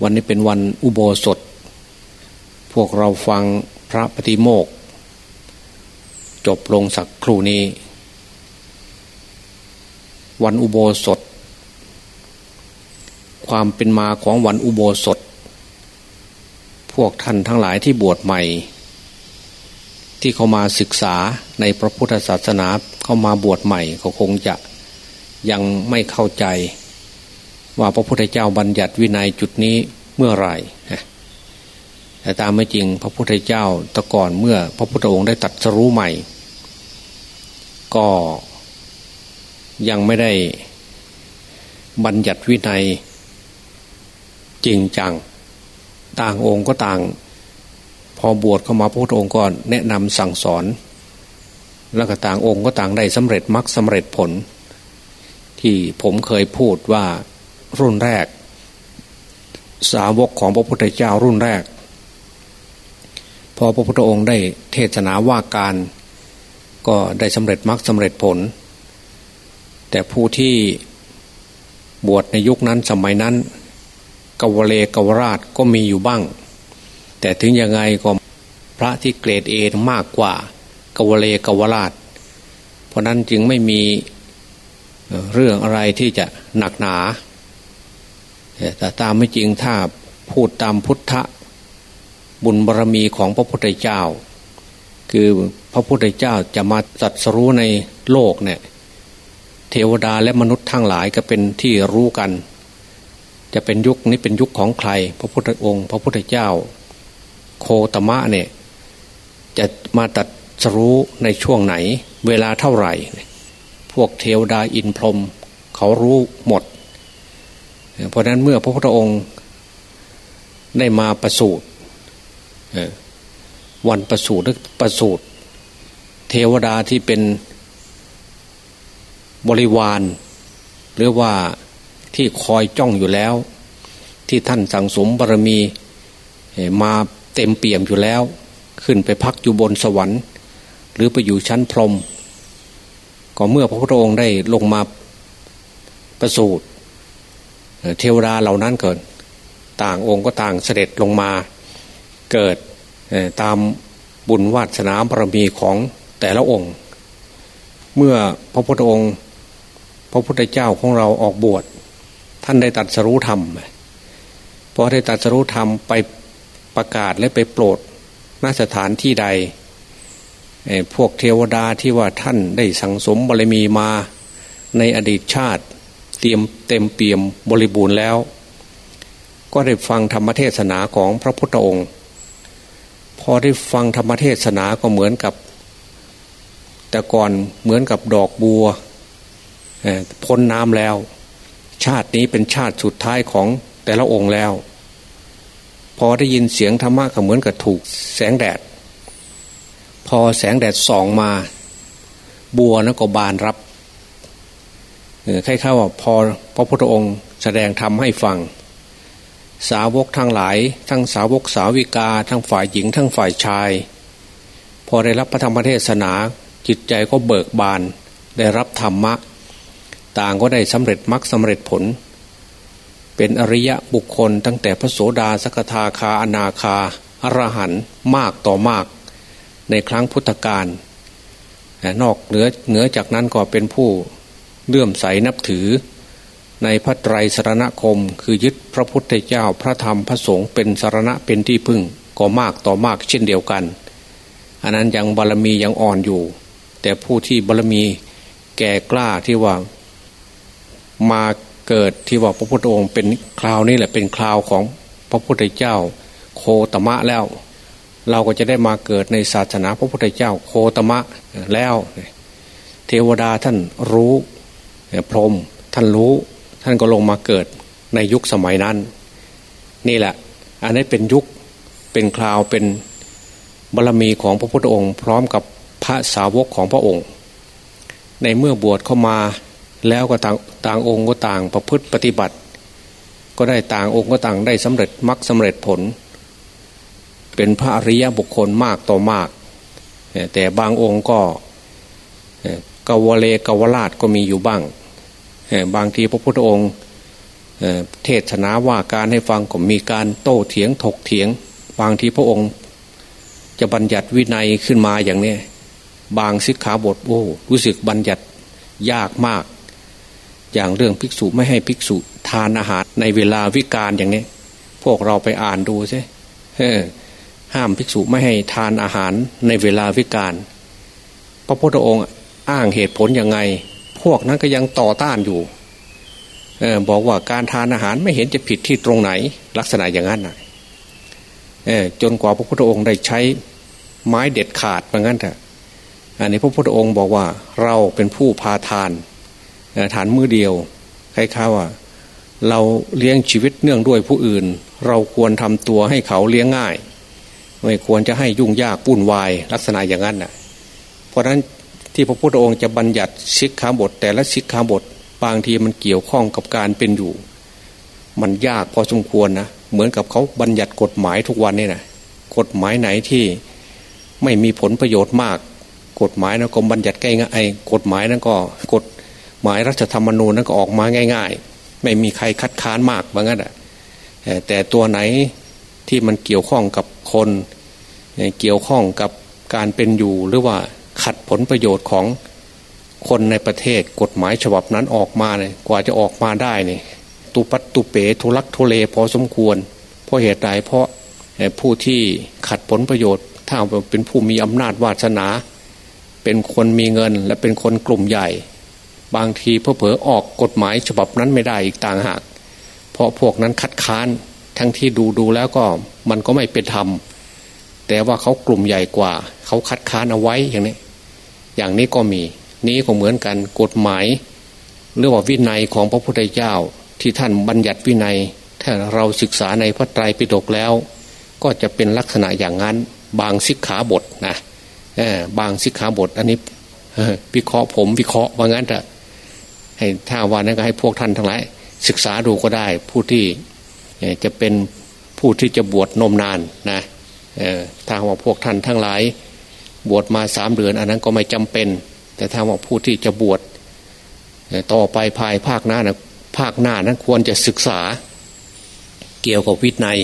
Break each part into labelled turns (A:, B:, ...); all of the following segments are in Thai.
A: วันนี้เป็นวันอุโบสถ พวกเราฟังพระปฏิโมก จบลงสักครู่นี้ วันอุโบสถ ความเป็นมาของวันอุโบสถ พวกท่านทั้งหลายที่บวชใหม่ ที่เขามาศึกษาในพระพุทธศาสนาเข้ามาบวชใหม่เขาคงจะยังไม่เข้าใจ ว่าพระพุทธเจ้าบัญญัติวินัยจุดนี้เมื่อไหร่แต่ตามไม่จริงพระพุทธเจ้าตะก่อนเมื่อ พระพุทธองค์ได้ตัดสรู้ใหม่ ก็ยังไม่ได้บัญญัติวินัยจริงจัง ต่างองค์ก็ต่าง พอบวชเข้ามาพระพุทธองค์ก็แนะนำสั่งสอน แล้วก็ต่างองค์ก็ต่างได้สำเร็จมรรคสำเร็จผล ที่ผมเคยพูดว่า รุ่นแรก สาวกของพระพุทธเจ้ารุ่นแรก พอพระพุทธองค์ได้เทศนาว่าการก็ได้สำเร็จมรรคสำเร็จผล แต่ผู้ที่บวชในยุคนั้นสมัยนั้น กวเลกวราชก็มีอยู่บ้าง แต่ถึงยังไงก็พระที่เกรดเอมากกว่ากวเลกวราช เพราะนั้นจึงไม่มีเรื่องอะไรที่จะหนักหนา แต่ตามไม่จริงถ้าพูดตามพุทธบุญบารรมีของพระพุทธเจ้า คือพระพุทธเจ้าจะมาจัดสรู้ในโลกเนี่ยเทวดาและมนุษย์ทั้งหลายก็เป็นที่รู้กัน จะเป็นยุคนี้เป็นยุคของใคร พระพุทธองค์ พระพุทธเจ้า โคตมะเนี่ยจะมาตัดสรู้ในช่วงไหน เวลาเท่าไหร่ พวกเทวดาอินพรหมเขารู้หมด เพราะนั้นเมื่อพระพุทธองค์ได้มาประสูติวันประสูติหรือประสูติเทวดาที่เป็นบริวาร หรือว่าที่คอยจ้องอยู่แล้ว ที่ท่านสั่งสมบารมีมาเต็มเปี่ยมอยู่แล้ว ขึ้นไปพักอยู่บนสวรรค์ หรือไปอยู่ชั้นพรหมก็เมื่อพระพุทธองค์ได้ลงมาประสูติ เทวดาเหล่านั้นเกิด ต่างองค์ก็ต่างเสด็จลงมาเกิดตามบุญวาสนาบารมีของแต่ละองค์ เมื่อพระพุทธองค์ พระพุทธเจ้าของเราออกบวชท่านได้ตัดสรู้ธรรมพอได้ตัดสรู้ธรรมไปประกาศและไปโปรดณสถานที่ใดพวกเทวดาที่ว่าท่านได้สังสมบารมีมาในอดีตชาติ เตรียมเต็มเปี่ยมบริบูรณ์แล้ว ก็ได้ฟังธรรมเทศนาของพระพุทธองค์ พอได้ฟังธรรมเทศนาก็เหมือนกับ แต่ก่อนเหมือนกับดอกบัวพ้นน้ำแล้ว ชาตินี้เป็นชาติสุดท้ายของแต่ละองค์แล้ว พอได้ยินเสียงธรรมะก็เหมือนกับถูกแสงแดด พอแสงแดดส่องมา บัวนั้นก็บานรับ ใครๆว่าพอพระพุทธองค์แสดงธรรมให้ฟัง สาวกทั้งหลาย ทั้งสาวกสาวิกา ทั้งฝ่ายหญิง ทั้งฝ่ายชาย พอได้รับพระธรรมเทศนาจิตใจก็เบิกบานได้รับธรรมะ ต่างก็ได้สำเร็จมรรคสำเร็จผล เป็นอริยะบุคคลตั้งแต่พระโสดาสกทาคาอนาคาอรหันมากต่อมาก ในครั้งพุทธกาลนอกเหนือเหนือจากนั้นก็เป็นผู้ เลื่อมใสนับถือ ในพระไตรสรณคม คือยึดพระพุทธเจ้าพระธรรมพระสงฆ์เป็นสารณะเป็นที่พึ่งก็มากต่อมากเช่นเดียวกัน อันนั้นยังบารรมียังอ่อนอยู่ แต่ผู้ที่บารรมีแก่กล้าที่ว่ามาเกิดที่ว่าพระพุทธองค์เป็นคราวนี้แหละเป็นคราวของพระพุทธเจ้าโคตมะแล้ว เราก็จะได้มาเกิดในศาสนาพระพุทธเจ้าโคตมะแล้ว เทวดาท่านรู้ พรหมท่านรู้ท่านก็ลงมาเกิดในยุคสมัยนั้น นี่แหละ อันนี้เป็นยุคเป็นคราวเป็นบารรมีของพระพุทธองค์ พร้อมกับพระสาวกของพระองค์ ในเมื่อบวชเข้ามาแล้วก็ต่างต่างองค์ก็ต่างประพฤติปฏิบัติ ก็ได้ต่างองค์ก็ต่างได้สำเร็จมรรคสาเร็จผล เป็นพระอริยบุคคลมากต่อมาก แต่บางองค์ก็กวเลกวราชก็มีอยู่บ้าง บางทีพระพุทธองค์เทศนาว่าการให้ฟังก็มีการโต้เถียงถกเถียง บางทีพระองค์ จะบัญญัติวินัยขึ้นมาอย่างนี้บางสิกขาบทโอ้รู้สึกบัญญัติยากมาก อย่างเรื่องภิกษุไม่ให้ภิกษุทานอาหารในเวลาวิกาลอย่างนี้ พวกเราไปอ่านดูใช่ห้ามภิกษุไม่ให้ทานอาหารในเวลาวิกาลพระพุทธองค์อ้างเหตุผลยังไง พวกนั้นก็ยังต่อต้านอยู่ออบอกว่าการทานอาหารไม่เห็นจะผิดที่ตรงไหน ลักษณะอย่างนั้นนะจนกว่าพระพุทธองค์ได้ใช้ไม้เด็ดขาดเหมือนกันเถอะอันนี้พระพุทธองค์บอกว่าเราเป็นผู้พาทานทานมือเดียวใคล้ายๆว่า เราเลี้ยงชีวิตเนื่องด้วยผู้อื่น เราควรทำตัวให้เขาเลี้ยงง่าย ไม่ควรจะให้ยุ่งยากปุ่นวายลักษณะอย่างนั้นน่ะ เพราะฉะนั้น ที่พระพุทธองค์จะบัญญัติสิกขาบท แต่ละสิกขาบทบางทีมันเกี่ยวข้องกับการเป็นอยู่ มันยากพอสมควรนะเหมือนกับเขาบัญญัติกฎหมายทุกวันนี่นะกฎหมายไหนที่ไม่มีผลประโยชน์มาก กฎหมายนั้นก็บัญญัติง่ายกฎหมายนั้นก็กฎหมายรัฐธรรมนูญนั้นก็ออกมาง่าย ๆ ไม่มีใครคัดค้านมากว่างั้นอะแต่ตัวไหนที่มันเกี่ยวข้องกับคน เกี่ยวข้องกับการเป็นอยู่หรือว่า ขัดผลประโยชน์ของคนในประเทศกฎหมายฉบับนั้นออกมาเนี่ยกว่าจะออกมาได้เนี่ยตุปัตตุเป๋ทุลักทุเลพอสมควร เพราะเหตุใดเพราะผู้ที่ขัดผลประโยชน์ ถ้าเป็นผู้มีอำนาจวาสนา เป็นคนมีเงินและเป็นคนกลุ่มใหญ่ บางทีเพื่อเผอออกกฎหมายฉบับนั้นไม่ได้อีกต่างหาก เพราะพวกนั้นคัดค้านทั้งที่ดูดูแล้วก็มันก็ไม่เป็นธรรมแต่ว่าเขากลุ่มใหญ่กว่า เขาคัดค้านเอาไว้อย่างนี้ อย่างนี้ก็มีนี้ก็เหมือนกันกฎหมายหรือว่าวินัยของพระพุทธเจ้าที่ท่านบัญญัติวินัย ถ้าเราศึกษาในพระไตรปิฎกแล้ว ก็จะเป็นลักษณะอย่างนั้น บางสิกขาบทนะบางสิกขาบท อันนี้วิเคราะห์ผมวิเคราะห์ว่างั้นจะให้ถ้าวันนั้นก็ให้พวกท่านทั้งหลายศึกษาดูก็ได้ผู้ที่จะเป็นผู้ที่จะบวชนมนานนะถ้าว่าพวกท่านทั้งหลาย บวชมาสามเดือน อันนั้นก็ไม่จำเป็น แต่ถ้าว่าผู้ที่จะบวชต่อไปภายภาคหน้านะภาคหน้านั้นควรจะศึกษา เกี่ยวกับวินัย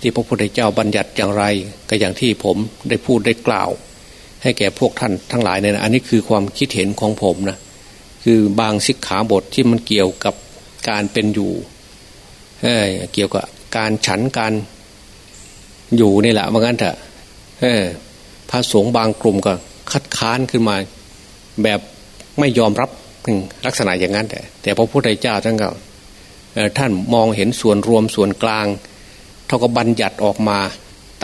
A: ที่พระพุทธเจ้าบัญญัติอย่างไร ก็อย่างที่ผมได้พูดได้กล่าว ให้แก่พวกท่านทั้งหลายเนี่ยนะอันนี้คือความคิดเห็นของผมนะคือบางสิกขาบทที่มันเกี่ยวกับการเป็นอยู่เเกี่ยวกับการฉันการอยู่นี่แหละว่างั้นเถอะ พระสงฆ์บางกลุ่มก็คัดค้านขึ้นมา แบบไม่ยอมรับลักษณะอย่างนั้น แต่แต่พระพุทธเจ้าท่านก็ท่านมองเห็นส่วนรวมส่วนกลางเท่ากับบัญญัติออกมา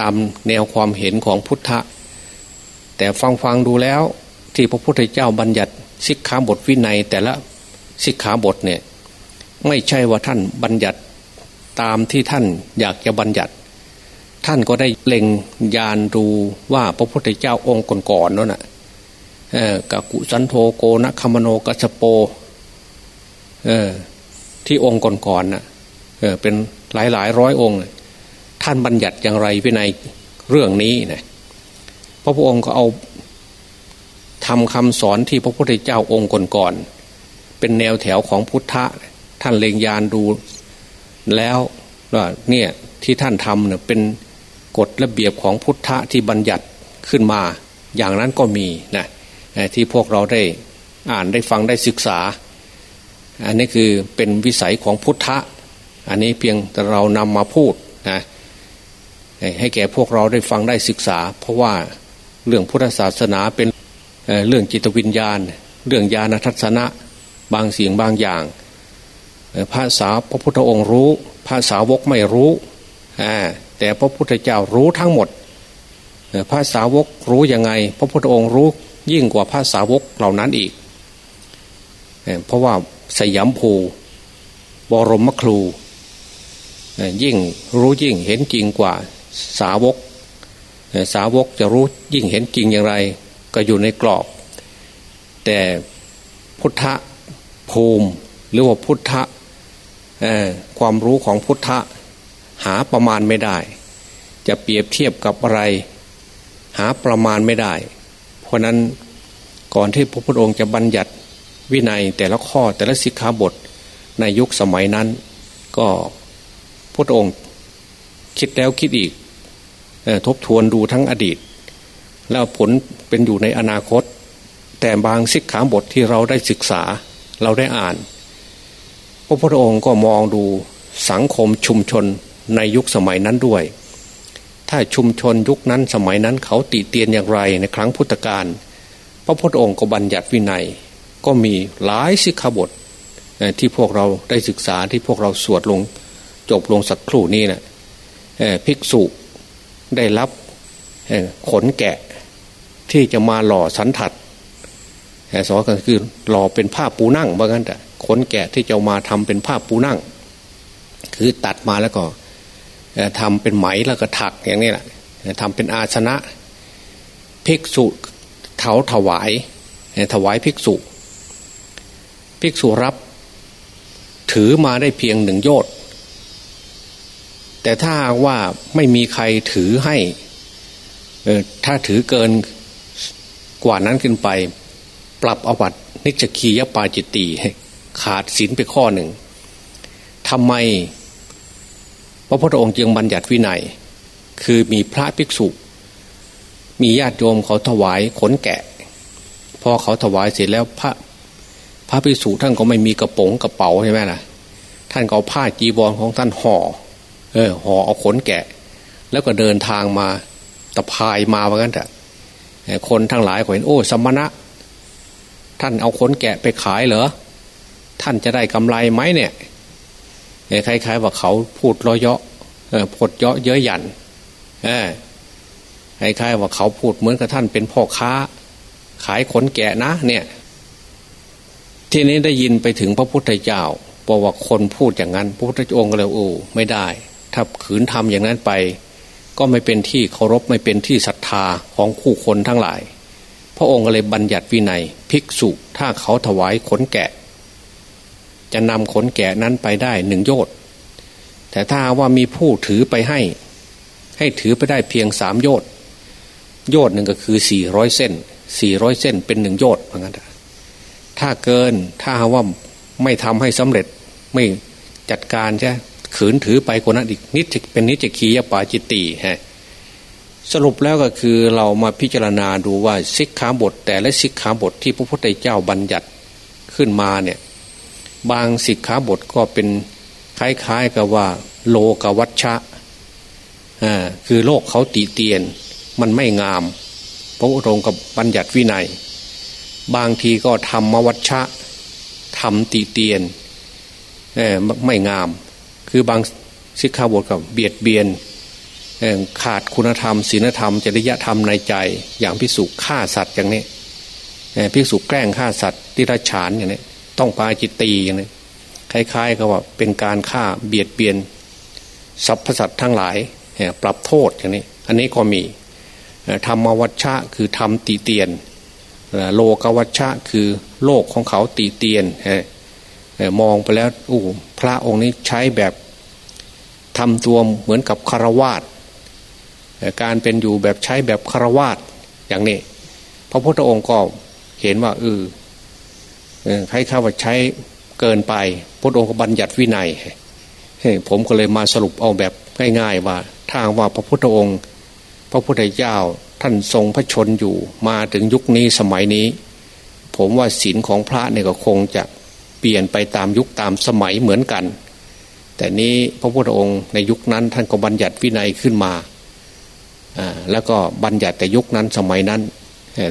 A: ตามแนวความเห็นของพุทธะ แต่ฟังฟังดูแล้วที่พระพุทธเจ้าบัญญัติสิกขาบทวินัย แต่ละสิกขาบทเนี่ยไม่ใช่ว่าท่านบัญญัติตามที่ท่านอยากจะบัญญัติ ท่านก็ได้เล็งยานดูว่าพระพุทธเจ้าองค์ก่อนๆนั่นแหะกะกุสันโธโกนะคมโนกัสโปที่องค์ก่อนๆน่ะเป็นหลายหลายร้อยองค์ ท่านบัญญัติอย่างไรวินัยเรื่องนี้นะพระพุทธองค์ก็เอาทำคำสอนที่พระพุทธเจ้าองค์ก่อนๆเป็นแนวแถวของพุทธะ ท่านเลงยานดูแล้วว่าเนี่ยที่ท่านทำเนี่ยเป็น กฎระเบียบของพุทธะที่บัญญัติขึ้นมา อย่างนั้นก็มีนะที่พวกเราได้อ่านได้ฟังได้ศึกษา อันนี้คือเป็นวิสัยของพุทธะ อันนี้เพียงแต่เรานำมาพูดนะให้แก่พวกเราได้ฟังได้ศึกษา เพราะว่าเรื่องพุทธศาสนาเป็นเรื่องจิตวิญญาณ เรื่องญาณทัศนะบางเสียงบางอย่างภาษาพระพุทธองค์รู้ภาษาวกไม่รู้ แต่พระพุทธเจ้ารู้ทั้งหมดภาษาวกรู้ยังไง พระพุทธองค์รู้ยิ่งกว่าพระสาวกเหล่านั้นอีก เพราะว่าสยามภูบรมครู ยิ่งรู้ยิ่งเห็นจริงกว่าสาวก สาวกจะรู้ยิ่งเห็นจริงอย่างไร ก็อยู่ในกรอบ แต่พุทธภูมิ หรือว่าพุทธความรู้ของพุทธ หาประมาณไม่ได้ จะเปรียบเทียบกับอะไร หาประมาณไม่ได้ เพราะนั้นก่อนที่พระพุทธองค์จะบัญญัติวินัยแต่ละข้อแต่ละสิกขาบทในยุคสมัยนั้น ก็พระองค์คิดแล้วคิดอีกทบทวนดูทั้งอดีต แล้วผลเป็นอยู่ในอนาคต แต่บางสิกขาบทที่เราได้ศึกษาเราได้อ่าน พระพุทธองค์ก็มองดูสังคมชุมชน ในยุคสมัยนั้นด้วย ถ้าชุมชนยุคนั้นสมัยนั้นเขาติเตียนอย่างไรในครั้งพุทธกาลพระพุทธองค์ก็บัญญัติวินัย ก็มีหลายสิกขาบทที่พวกเราได้ศึกษาที่พวกเราสวดลงจบลงสักครู่นี้นะภิกษุได้รับขนแกะที่จะมาหล่อสันทัดสอนก็คือหล่อเป็นผ้าปูนั่งว่างั้นแต่ขนแกะที่จะมาทำเป็นผ้าปูนั่ง คือตัดมาแล้วก็ ทำเป็นไหมแล้วก็ถักอย่างนี้แหละทำเป็นอาชนะภิกษุเถาถวายถวายภิกษุ ภิกษุรับ ถือมาได้เพียงหนึ่งโยชน์แต่ถ้าว่าไม่มีใครถือให้ถ้าถือเกินกว่านั้นขึ้นไป ปรับอวัตนิจคียปาจิตตีขาดศีลไปข้อหนึ่งทำไม พระพุทธองค์จึงบัญญัติวินัย คือมีพระภิกษุ มีญาติโยมเขาถวายขนแกะ พอเขาถวายเสร็จแล้วพระพระภิกษุท่านก็ไม่มีกระป๋องกระเป๋าใช่ไหมล่ะ ท่านก็เอาผ้าจีวรของท่านห่อ เออห่อเอาขนแกะ แล้วก็เดินทางมาตะพายมาเหมือนกันแต่คนทั้งหลายก็เห็นโอ้สมณะ ท่านเอาขนแกะไปขายเหรอท่านจะได้กำไรไหมเนี่ย คล้ายๆ ว่าเขาพูดล้อเยาะพูดเยาะเย้ยหยันคล้ายๆว่าเขาพูดเหมือนกับท่านเป็นพ่อค้า ขายขนแกะนะ เนี่ย ที่นี้ได้ยินไปถึงพระพุทธเจ้าบอกว่าคนพูดอย่างนั้นพระพุทธองค์ก็เลยโอ้ไม่ได้ ถ้าขืนทำอย่างนั้นไป ก็ไม่เป็นที่เคารพไม่เป็นที่ศรัทธาของคู่คนทั้งหลาย พระองค์ก็เลยบัญญัติวินัย ภิกษุถ้าเขาถวายขนแกะ จะนำขนแกะนั้นไปได้หนึ่งโยชน์แต่ถ้าว่ามีผู้ถือไปให้ ให้ถือไปได้เพียงสามโยชน์โยชน์หนึ่งก็คือสี่ร้อยเส้นสี่ร้อยเส้นเป็นหนึ่งโยชน์เหมือนกันถ้าเกินถ้าว่าไม่ทำให้สำเร็จไม่จัดการใช่ขืนถือไปคนนั้นอีกนิดเป็นนิจคียปาจิตติฮะสรุปแล้วก็คือเรามาพิจารณาดูว่าสิกขาบท แต่และสิกขาบทที่พระพุทธเจ้าบัญญัติขึ้นมาเนี่ย บางสิกขาบทก็เป็นคล้ายๆกับว่า โลกวัชชะคือโลกเขาตีเตียน มันไม่งาม พระองค์กับบัญญัติวินัย บางทีก็ทำมวัชชะทำตีเตียนไม่งาม คือบางสิกขาบทกับเบียดเบียนขาดคุณธรรมศีลธรรม จริยธรรมในใจ อย่างพิสุฆ่าสัตว์อย่างนี้พิสุแกล้งฆ่าสัตว์ที่ราฉานอย่างนี้ ต้องปาจิตตีอย่างนี้คล้ายๆกับว่าเป็นการฆ่าเบียดเบียนสรรพสัตว์ทั้งหลายปรับโทษอย่างนี้ อันนี้ก็มีธรรมวัชชะคือทำตีเตียน โลกวัชชะคือโลกของเขาตีเตียนมองไปแล้วอู้พระองค์นี้ใช้แบบทำตัวเหมือนกับคารวาสการเป็นอยู่แบบใช้แบบคารวาสอย่างนี้ พระพุทธองค์ก็เห็นว่าเออ ใครข้าว่าใช้เกินไปพระองค์ก็บัญญัติวินัยผมก็เลยมาสรุปเอาแบบง่ายๆว่าถ้าว่าพระพุทธองค์ พระพุทธเจ้าท่านทรงพระชนอยู่มาถึงยุคนี้สมัยนี้ ผมว่าศีลของพระเนี่ยก็คงจะเปลี่ยนไปตามยุคตามสมัยเหมือนกัน แต่นี้พระพุทธองค์ในยุคนั้นท่านก็บัญญัติวินัยขึ้นมาแล้วก็บัญญัติแต่ยุคนั้นสมัยนั้น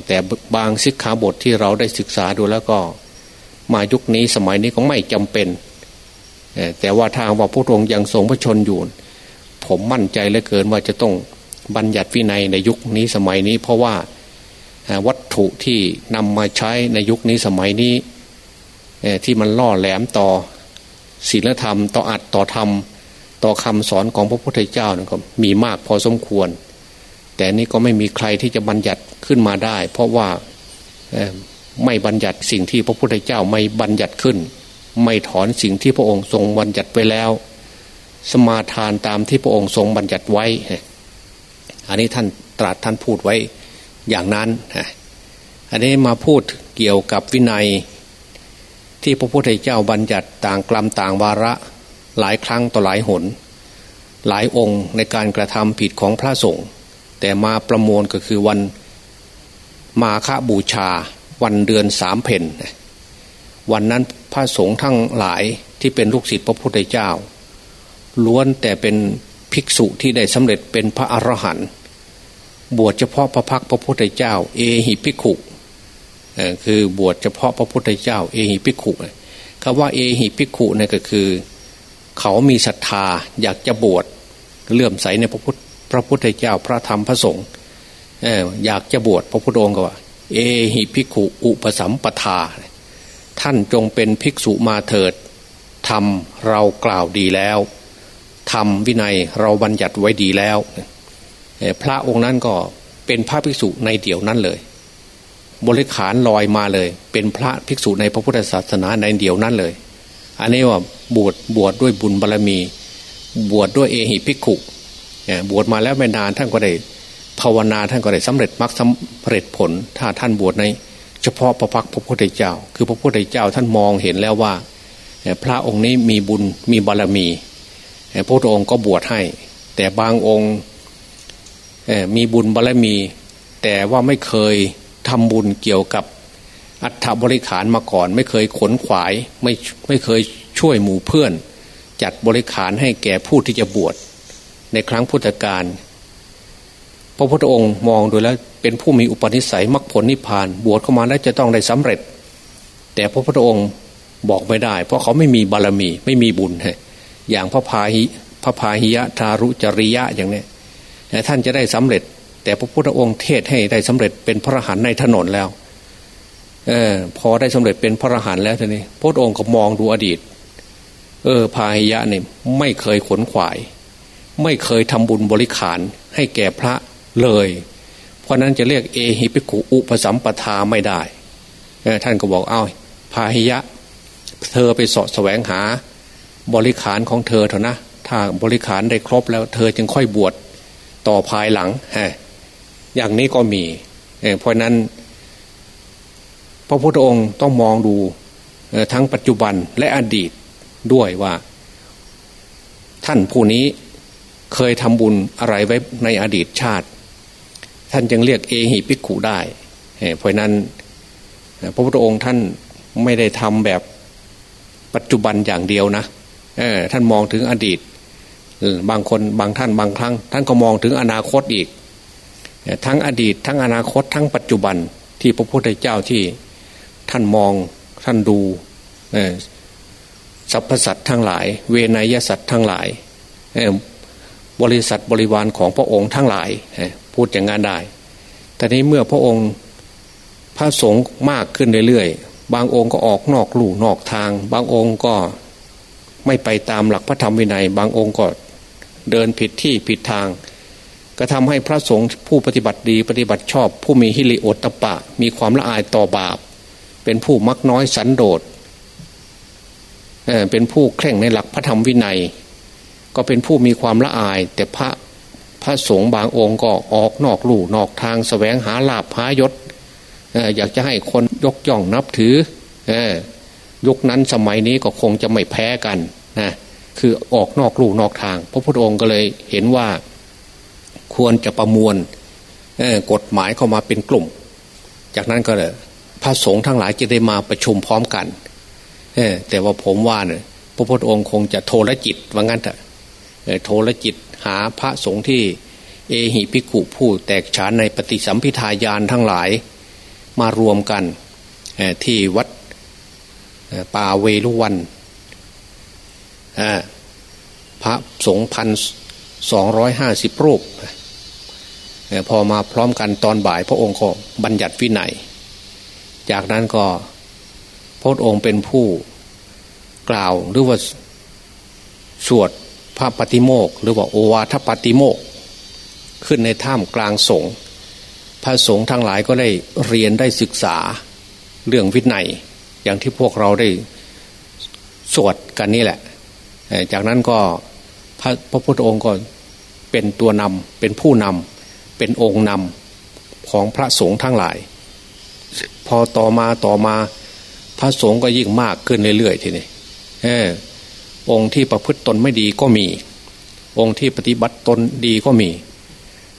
A: แต่บางสิกขาบทที่เราได้ศึกษาดูแล้วก็ มายุคนี้สมัยนี้ก็ไม่จำเป็น แต่ว่าทางว่าพระองค์ยังทรงพระชนอยู่ ผมมั่นใจเหลือเกินว่าจะต้องบัญญัติวินัยในยุคนี้สมัยนี้ เพราะว่าวัตถุที่นำมาใช้ในยุคนี้สมัยนี้ที่มันล่อแหลมต่อศีลธรรม ต่ออัดต่อธรรม ต่อคำสอนของพระพุทธเจ้านะก็มีมากพอสมควร แต่นี้ก็ไม่มีใครที่จะบัญญัติขึ้นมาได้ เพราะว่า ไม่บัญญัติสิ่งที่พระพุทธเจ้าไม่บัญญัติขึ้น ไม่ถอนสิ่งที่พระองค์ทรงบัญญัติไว้แล้ว สมาทานตามที่พระองค์ทรงบัญญัติไว้ อันนี้ท่านตรัสท่านพูดไว้อย่างนั้น อันนี้มาพูดเกี่ยวกับวินัย ที่พระพุทธเจ้าบัญญัติต่างกลัมต่างวาระหลายครั้งต่อหลายหน หลายองค์ในการกระทำผิดของพระสงฆ์แต่มาประมวลก็คือวันมาฆบูชา วันเดือนสามเพนวันนั้นพระสงฆ์ทั้งหลายที่เป็นลูกศิษย์พระพุทธเจ้า ล้วนแต่เป็นภิกษุที่ได้สำเร็จเป็นพระอรหันต์บวชเฉพาะพระพักพระพุทธเจ้า เอหิภิกขุคือบวชเฉพาะพระพุทธเจ้า เอหิภิกขุคำว่าเอหิภิกขุนี่ก็คือ เขามีศรัทธาอยากจะบวชเลื่อมใสในพระพุทธพระพุทธเจ้าพระธรรมพระสงฆ์อยากจะบวชพระพุทธองค์ก็ว่า เอหิภิกขุอุปสัมปทา ท่านจงเป็นภิกษุมาเถิดทำเรากล่าวดีแล้วทำวินัยเราบัญญัติไว้ดีแล้ว พระองค์นั้นก็เป็นพระภิกษุในเดี่ยวนั้นเลย บริขารลอยมาเลย เป็นพระภิกษุในพระพุทธศาสนาในเดี่ยวนั้นเลย อันนี้ว่าบวชบวชดด้วยบุญบารรมี บวชดด้วยเอหิภิกขุบวชมาแล้วไม่นานท่านก็ได้ ภาวนาท่านก็ได้สำเร็จมรรคสำเร็จผล ถ้าท่านบวชใน เฉพาะพระพักพระพุทธเจ้า คือพระพุทธเจ้าท่านมองเห็นแล้วว่า พระองค์นี้มีบุญมีบารรมี พระองค์ก็บวชให้ แต่บางองค์มีบุญบารมี แต่ว่าไม่เคยทำบุญเกี่ยวกับอัฐบริขารมาก่อน ไม่เคยขนขวายไม่ไม่เคยช่วยหมู่เพื่อน จัดบริขารให้แก่ผู้ที่จะบวชในครั้งพุทธกาล พระพุทธองค์มองดูแล้วเป็นผู้มีอุปนิสัยมรรคผลนิพพาน บวชเข้ามาแล้วจะต้องได้สำเร็จ แต่พระพุทธองค์บอกไม่ได้ เพราะเขาไม่มีบารมี ไม่มีบุญอย่างพระพาหิพระพาหิยะทารุจริยะอย่างนี้ท่านจะได้สำเร็จ แต่พระพุทธองค์เทศให้ได้สำเร็จเป็นพระหันในถนนแล้วเออพอได้สำเร็จเป็นพระหันแล้วทีนี้พระองค์ก็มองดูอดีต เออพาหิยะเนี่ยไม่เคยขนขวาย ไม่เคยทำบุญบริขารให้แก่พระ เลย เพราะนั้นจะเรียกเอหิปิกุอุปสัมปทาไม่ได้ท่านก็บอกเอา้าพาหิยะ เธอไปสาะแสวงหา บริขารของเธอเถอะนะถ้าบริขารได้ครบแล้ว เธอจึงค่อยบวชต่อภายหลังฮะอย่างนี้ก็มีเพราะนั้น พระพุทธองค์ต้องมองดูทั้งปัจจุบันและอดีตด้วยว่า ท่านผู้นี้เคยทำบุญอะไรไว้ในอดีตชาติ ท่านจึงเรียกเอหิปิกุได้ เพราะนั้นพระพุทธองค์ท่านไม่ได้ทำแบบปัจจุบันอย่างเดียวนะท่านมองถึงอดีต บางคนบางท่านบางครั้ง ท่านก็มองถึงอนาคตอีก ทั้งอดีต ทั้งอนาคต ทั้งปัจจุบันที่พระพุทธเจ้าที่ท่านมองท่านดูสรรพสัตว์ทั้งหลาย เวนยสัตว์ทั้งหลาย บริษัทบริวารของพระองค์ทั้งหลายพูดอย่างนั้นได้แต่นี้เมื่อพระองค์พระสงฆ์มากขึ้นเรื่อยๆ บางองค์ก็ออกนอกลู่นอกทาง บางองค์ก็ไม่ไปตามหลักพระธรรมวินัย บางองค์ก็เดินผิดที่ผิดทาง ก็ทำให้พระสงฆ์ผู้ปฏิบัติดีปฏิบัติชอบ ผู้มีฮิริโอตตปะ มีความละอายต่อบาป เป็นผู้มักน้อยสันโดษเป็นผู้เคร่งในหลักพระธรรมวินัย ก็เป็นผู้มีความละอาย แต่พระพระสงฆ์บางองค์ก็ออกนอกลู่นอกทางสแสวงหาลาภหายศอยากจะให้คนยกย่องนับถือยุคนั้นสมัยนี้ก็คงจะไม่แพ้กันนะคือออกนอกลู่นอกทาง พระพุทธองค์ก็เลยเห็นว่าควรจะประมวลกฎหมายเข้ามาเป็นกลุ่ม จากนั้นก็เลยพระสงฆ์ทั้งหลายจะได้มาประชุมพร้อมกันแต่ว่าผมว่าเนี่ยพระพุทธองค์คงจะโทรจิตว่างั้นเถอะ โทรจิตหาพระสงฆ์ที่เอหิพิกุผู้แตกฉานในปฏิสัมพิทายานทั้งหลายมารวมกันที่วัดป่าเวลุวันพระสงฆ์พันสองร้อยห้าสิบรูป พอมาพร้อมกันตอนบ่ายพระองค์ก็บัญญัติวินัย จากนั้นก็พระองค์เป็นผู้กล่าวหรือว่าสวด พระปฏิโมกหรือว่าโอวาทปฏิโมกขึ้นในถ้ำกลางสงฆ์พระสงฆ์ทั้งหลายก็ได้เรียนได้ศึกษาเรื่องวินัยอย่างที่พวกเราได้สวดกันนี่แหละ จากนั้นก็พระพระพุทธองค์ก็เป็นตัวนำเป็นผู้นำเป็นองค์นำของพระสงฆ์ทั้งหลาย พอต่อมาต่อมาพระสงฆ์ก็ยิ่งมากขึ้นเรื่อยๆทีนี้ องค์ที่ประพฤติตนไม่ดีก็มี องค์ที่ปฏิบัติตนดีก็มี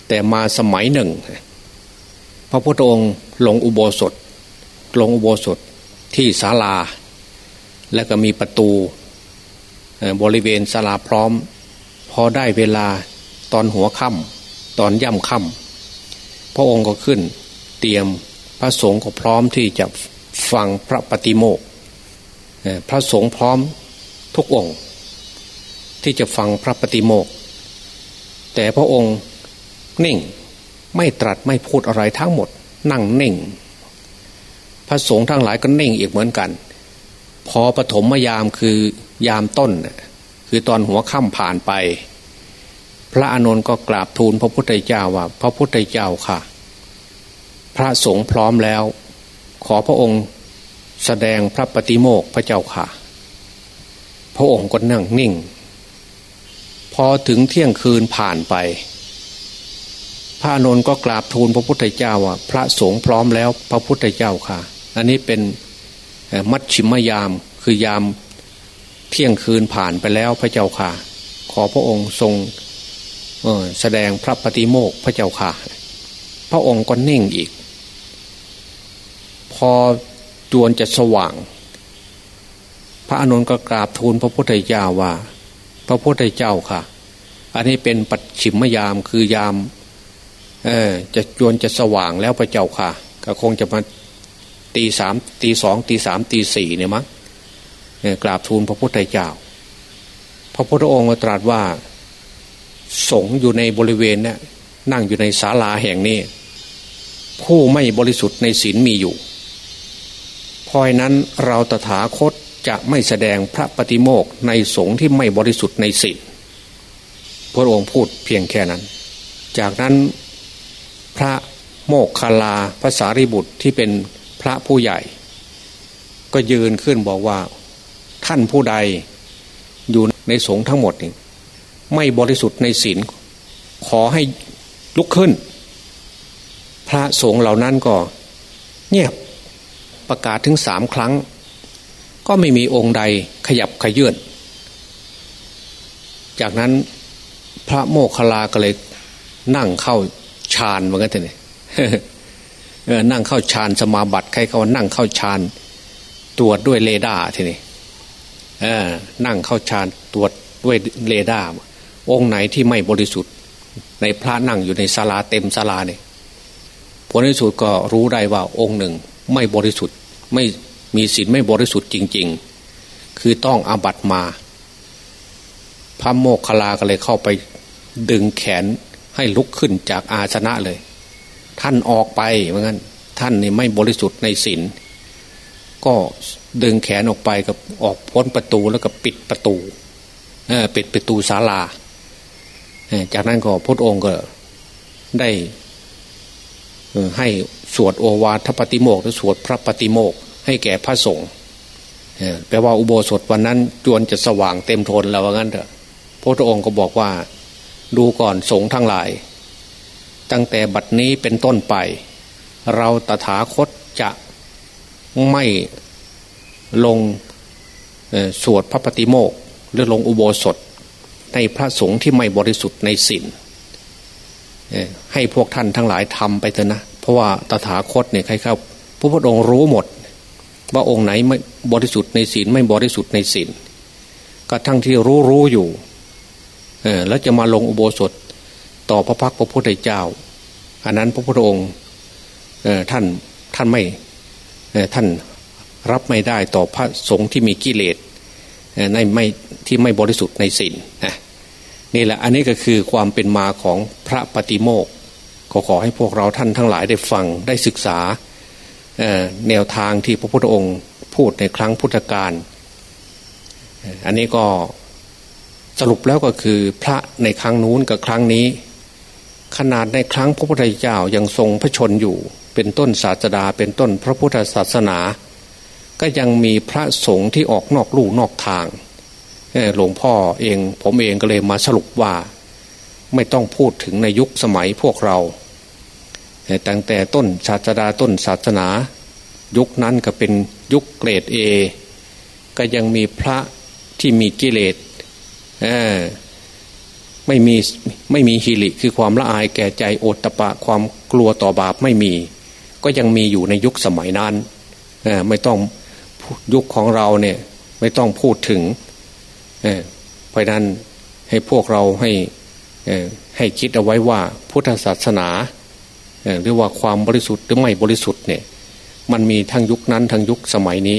A: แต่มาสมัยหนึ่ง พระพุทธองค์ลงอุโบสถ ลงอุโบสถที่ศาลา และก็มีประตูบริเวณศาลาพร้อม พอได้เวลาตอนหัวค่ำตอนย่ำค่ำพระองค์ก็ขึ้นเตรียมพระสงฆ์ก็พร้อมที่จะฟังพระปฏิโมกพระสงฆ์พร้อม ทุกองค์ ที่จะฟังพระปฏิโมก แต่พระองค์นิ่งไม่ตรัสไม่พูดอะไรทั้งหมด นั่งนิ่ง พระสงฆ์ทั้งหลายก็นิ่งอีกเหมือนกัน พอปฐมยามคือยามต้น คือตอนหัวค่ำผ่านไป พระอานนท์ก็กราบทูลพระพุทธเจ้าว่า พระพุทธเจ้าค่ะ พระสงฆ์พร้อมแล้ว ขอพระองค์แสดงพระปฏิโมกพระเจ้าค่ะ พระองค์ก็นั่งนิ่ง พอถึงเที่ยงคืนผ่านไป พระนนท์ก็กราบทูลพระพุทธเจ้าว่าพระสงฆ์พร้อมแล้วพระพุทธเจ้าค่ะ อันนี้เป็นมัชชิมยาม คือยามเที่ยงคืนผ่านไปแล้วพระเจ้าค่ะ ขอพระองค์ทรงแสดงพระปฏิโมกพระเจ้าค่ะ พระองค์ก็นิ่งอีก พอจวนจะสว่าง พระอนุนก็กราบทูลพระพุทธเจ้าว่า พระพุทธเจ้าค่ะ อันนี้เป็นปัจฉิมยามคือยามเออจะจวนจะสว่างแล้วพระเจ้าค่ะ ก็คงจะมาตีสามตีสองตีสามตีสี่เนี่ยมั้งกราบทูลพระพุทธเจ้า พระพุทธองค์ตรัสว่า สงอยู่ในบริเวณเนี่ยนั่งอยู่ในศาลาแห่งนี้ ผู้ไม่บริสุทธิ์ในศีลมีอยู่พราะนั้นเราตถาคต จะไม่แสดงพระปฏิโมกในสงฆ์ที่ไม่บริสุทธิ์ในศีลพระองค์พูดเพียงแค่นั้น จากนั้นพระโมกคลาภาษาริบุตรที่เป็นพระผู้ใหญ่ ก็ยืนขึ้นบอกว่าท่านผู้ใดอยู่ในสงฆ์ทั้งหมดนี่ไม่บริสุทธิ์ในศีลขอให้ลุกขึ้น พระสงฆ์เหล่านั้นก็ เงียบประกาศถึงสามครั้ง ก็ไม่มีองค์ใดขยับเขยื้อนจากนั้นพระโมคคัลลาก็เลยนั่งเข้าฌานเหมือนกันเลยนั่งเข้าฌานสมาบัติใครเขานั่งเข้าฌานตรวจด้วยเรดาร์ทีนี้นั่งเข้าฌานตรวจด้วยเรดาร์องค์ไหนที่ไม่บริสุทธิ์ ในพระนั่งอยู่ในศาลาเต็มศาลาเนี่ยผลที่สุดก็รู้ได้ว่าองค์หนึ่งไม่บริสุทธิ์ ไม่ มีศีลไม่บริสุทธิ์จริง ๆ คือต้องอาบัตมา พระโมกขลาก็เลยเข้าไปดึงแขนให้ลุกขึ้นจากอาสนะเลย ท่านออกไปเหมือนกันท่านนี่ไม่บริสุทธิ์ในศีลก็ดึงแขนออกไปกับออกพ้นประตูแล้วก็ปิดประตูปิดประตูศาลาจากนั้นก็พระองค์ก็ได้ให้สวดโอวาทปฏิโมกหรือสวดพระปฏิโมก ให้แก่พระสงฆ์แปลว่าอุโบสถวันนั้นจวนจะสว่างเต็มทนแล้วว่างั้นเถอะพระองค์ก็บอกว่า ดูก่อนสงฆ์ทั้งหลาย ตั้งแต่บัดนี้เป็นต้นไป เราตถาคตจะไม่ลงสวดพระปฏิโมกหรือลงอุโบสถ ในพระสงฆ์ที่ไม่บริสุทธิ์ในศีลให้พวกท่านทั้งหลายทำไปเถอะนะ เพราะว่าตถาคตเนี่ยใครครับพระพุทธองค์รู้หมด ว่าองค์ไหนไม่บริสุทธิ์ในศีลไม่บริสุทธิ์ในศีลก็ทั้งที่รู้รู้อยู่เออแล้วจะมาลงอุโบสถต่อพระพักพระพุทธเจ้า อันนั้นพระพุทธองค์ท่านท่านไม่ท่านรับไม่ได้ต่อพระสงฆ์ที่มีกิเลสในไม่ที่ไม่บริสุทธิ์ในศีลนนี่แหละอันนี้ก็คือความเป็นมาของพระปฏิโมกขอขอให้พวกเราท่านทั้งหลายได้ฟังได้ศึกษา แนวทางที่พระพุทธองค์พูดในครั้งพุทธกาลอันนี้ก็สรุปแล้วก็คือพระในครั้งนู้นกับครั้งนี้ ขนาดในครั้งพระพุทธเจ้ายังทรงพระชนอยู่ เป็นต้นศาสดา เป็นต้นพระพุทธศาสนา ก็ยังมีพระสงฆ์ที่ออกนอกลู่นอกทางหลวงพ่อเองผมเองก็เลยมาสรุปว่า ไม่ต้องพูดถึงในยุคสมัยพวกเรา ตั้งแต่ต้นศาสดาต้นศาสนา ยุคนั้นก็เป็นยุคเกรดเอก็ยังมีพระที่มีกิเลสไม่มีไม่มีฮิริคือความละอายแก่ใจโอตตะปะความกลัวต่อบาปไม่มี ก็ยังมีอยู่ในยุคสมัยนั้นไม่ต้องยุคของเราเนี่ยไม่ต้องพูดถึงเพราะนั้นให้พวกเราให้ให้คิดเอาไว้ว่าพุทธศาสนา หรือว่าความบริสุทธิ์หรือไม่บริสุทธิ์เนี่ยมันมีทั้งยุคนั้นทั้งยุคสมัยนี้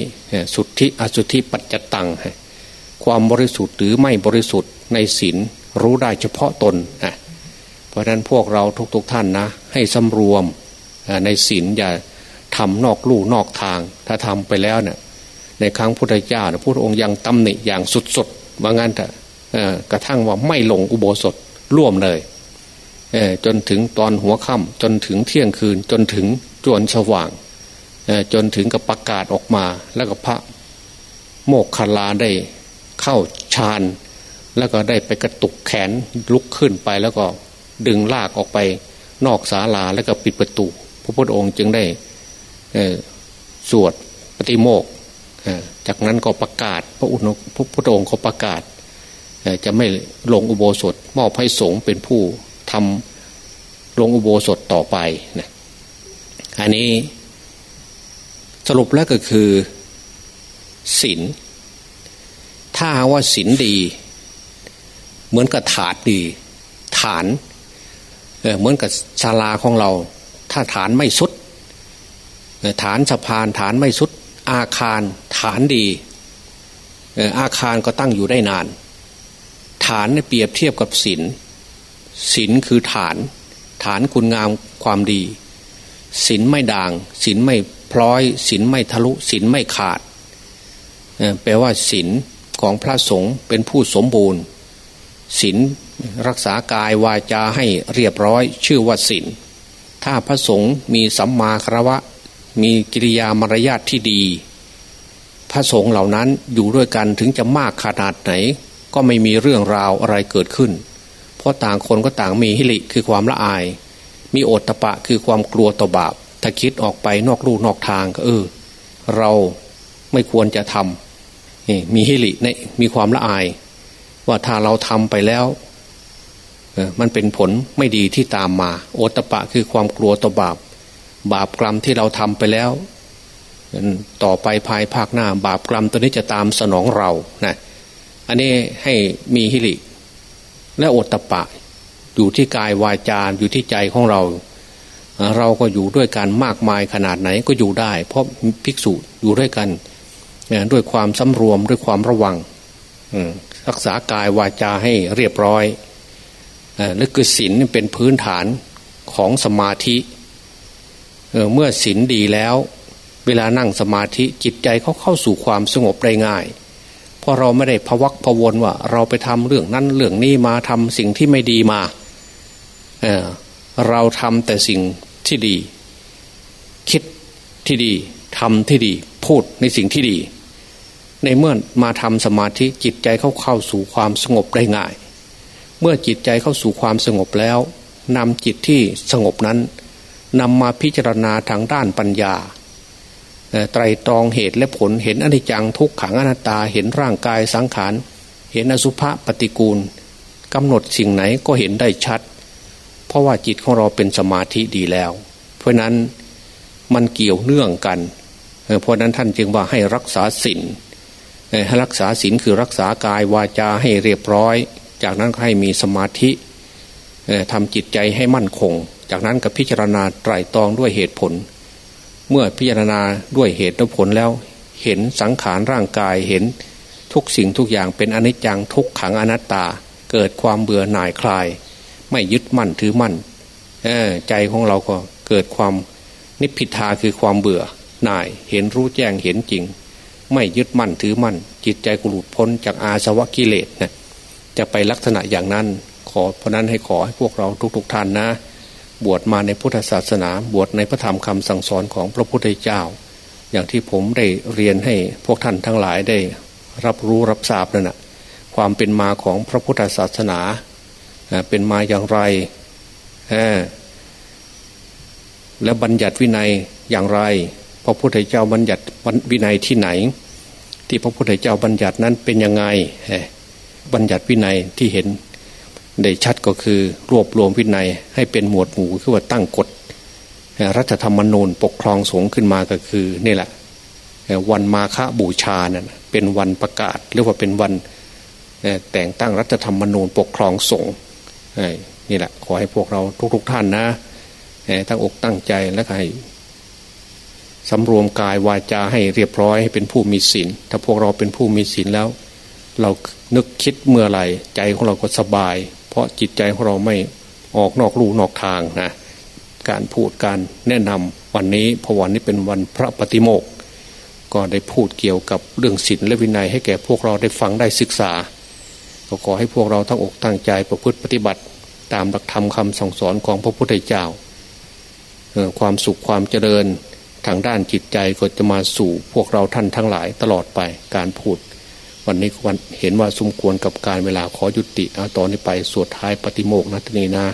A: สุทธิอสุทธิปัจจตัง ความบริสุทธิ์หรือไม่บริสุทธิ์ในศีลรู้ได้เฉพาะตนนะเพราะฉะนั้นพวกเราทุกๆทท่านนะ ให้สำรวมในศีลอย่าทำนอกลู่นอกทาง ถ้าทำไปแล้วเนี่ยในครั้งพุทธเจ้าพระองค์ยังตำหนิอย่างสุดๆว่างั้นแต่กระทั่งว่าไม่ลงอุโบสถร่วมเลย จนถึงตอนหัวค่ำจนถึงเที่ยงคืน จนถึงจวนสว่าง จนถึงกับประกาศออกมา แล้วก็พระโมกขลาได้เข้าฌานแล้วก็ได้ไปกระตุกแขนลุกขึ้นไปแล้วก็ดึงลากออกไปนอกศาลาแล้วก็ปิดประตู พระพุทธองค์จึงได้สวดปฏิโมกจากนั้นก็ประกาศ พระอุณพระพุทธองค์ก็ประกาศ จะไม่ลงอุโบสถมอบให้สงฆ์เป็นผู้ ทำลงอุโบสถต่อไปนะอันนี้สรุปแล้วก็คือศีลถ้าว่าศีลดี เหมือนกับถาดดี ฐานเเหมือนกับศาลาของเรา ถ้าฐานไม่สุดฐานสะพานฐานไม่สุด อาคารฐานดี อาคารก็ตั้งอยู่ได้นาน ฐานเปรียบเทียบกับศีล ศีลคือฐาน ฐานคุณงามความดีศีลไม่ด่างศีลไม่พลอยศีลไม่ทะลุศีลไม่ขาดแปลว่าศีลของพระสงฆ์เป็นผู้สมบูรณ์ศีลรักษากายวาจาให้เรียบร้อย ชื่อว่าศีลถ้าพระสงฆ์มีสัมมาคารวะ มีกิริยามารยาทที่ดี พระสงฆ์เหล่านั้นอยู่ด้วยกันถึงจะมากขนาดไหน ก็ไม่มีเรื่องราวอะไรเกิดขึ้น เพราะต่างคนก็ต่างมีฮิริคือความละอาย มีโอตตะปะคือความกลัวต่อบาป ถ้าคิดออกไปนอกลูกนอกทางก็เออ เราไม่ควรจะทำมีฮิริในมีความละอาย ว่าถ้าเราทำไปแล้วมันเป็นผลไม่ดีที่ตามมา โอตปะคือความกลัวต่อบาป บาปกรรมที่เราทำไปแล้ว ต่อไปภายภาคหน้า บาปกรรมตัวนี้จะตามสนองเรานะอันนี้ให้มีฮิริ และโอตะปะ อยู่ที่กายวายจาอยู่ที่ใจของเรา เราก็อยู่ด้วยกันมากมายขนาดไหนก็อยู่ได้ เพราะภิกษุอยู่ด้วยกันด้วยความสำรวมด้วยความระวังรักษากายวาจาให้เรียบร้อยนั่นคือศีลเป็นพื้นฐานของสมาธิเมื่อศีลดีแล้ว เวลานั่งสมาธิจิตใจเขาเข้าสู่ความสงบได้ง่าย ราะเราไม่ได้พวักพวนว่า เราไปทำเรื่องนั้นเรื่องนี้มาทำสิ่งที่ไม่ดีมาเเราทำแต่สิ่งที่ดี คิดที่ดีทำที่ดี พูดในสิ่งที่ดี ในเมื่อมาทำสมาธิจิตใจเข้าเข้าสู่ความสงบได้ง่าย เมื่อจิตใจเข้าสู่ความสงบแล้วนำจิตที่สงบนั้นนำมาพิจารณาทางด้านปัญญา ไตรตรองเหตุและผลเห็นอนิจจังทุกขังอนัตตาเห็นร่างกายสังขาร เห็นอสุภะปฏิกูลกำหนดสิ่งไหนก็เห็นได้ชัด เพราะว่าจิตของเราเป็นสมาธิดีแล้ว เพราะนั้นมันเกี่ยวเนื่องกัน เพราะนั้นท่านจึงว่าให้รักษาศีลให้รักษาศีลคือรักษากายวาจาให้เรียบร้อย จากนั้นให้มีสมาธิทำจิตใจให้มั่นคง จากนั้นก็พิจารณาไตรตรองด้วยเหตุผล เมื่อพิจารณาด้วยเหตุและผลแล้ว เห็นสังขารร่างกายเห็นทุกสิ่งทุกอย่างเป็นอนิจจังทุกขังอนัตตา เกิดความเบื่อหน่ายคลาย ไม่ยึดมั่นถือมั่นใจของเราก็เกิดความนิพพิทาคือความเบื่อหน่ายเห็นรู้แจ้งเห็นจริง ไม่ยึดมั่นถือมั่น จิตใจกุหลุดพ้นจากอาสวะกิเลสนะจะไปลักษณะอย่างนั้น ขอเพราะนั้นให้ขอให้พวกเราทุกๆทท่านนะ บวชมาในพุทธศาสนา บวชในพระธรรมคำสั่งสอนของพระพุทธเจ้า อย่างที่ผมได้เรียนให้พวกท่านทั้งหลายได้รับรู้รับทราบนั่นนะความเป็นมาของพระพุทธศาสนาเป็นมาอย่างไร และบัญญัติวินัยอย่างไร พระพุทธเจ้าบัญญัติวินัยที่ไหน ที่พระพุทธเจ้าบัญญัตินั้นเป็นยังไงบัญญัติวินัยที่เห็น ได้ชัดก็คือรวบรวมวินัยให้เป็นหมวดหมู่คือว่าตั้งกฎรัฐธรรมนูญปกครองสงฆ์ขึ้นมาก็คือนี่แหละวันมาฆบูชานั่นเป็นวันประกาศหรือว่าเป็นวันแต่งตั้งรัฐธรรมนูญปกครองสงฆ์นี่แหละ ขอให้พวกเราทุกๆท่านนะตั้งอกตั้งใจและให้สำรวมกายวาจาให้เรียบร้อยให้เป็นผู้มีศีลถ้าพวกเราเป็นผู้มีศีลแล้ว เรานึกคิดเมื่อไหร่ใจของเราก็สบาย ราะจิตใจของเราไม่ออกนอกลู่นอกทางนะการพูดการแนะนำวันนี้เพราะวันนี้เป็นวันพระปฏิโมกก็ได้พูดเกี่ยวกับเรื่องศีลและวินัยให้แก่พวกเราได้ฟังได้ศึกษา ก็ขอให้พวกเราทั้งอกตั้งใจประพฤติปฏิบัติ ตามหลักธรรมคำสั่งสอนของพระพุทธเจ้าความสุขความเจริญทางด้านจิตใจก็จะมาสู่พวกเราท่านทั้งหลายตลอดไปการพูด วันนี้วันเห็นว่าสมควรกับการเวลาขอยุติเอาตอนนี้ไปสวดท้ายปฏิโมกนะทีนี้นะ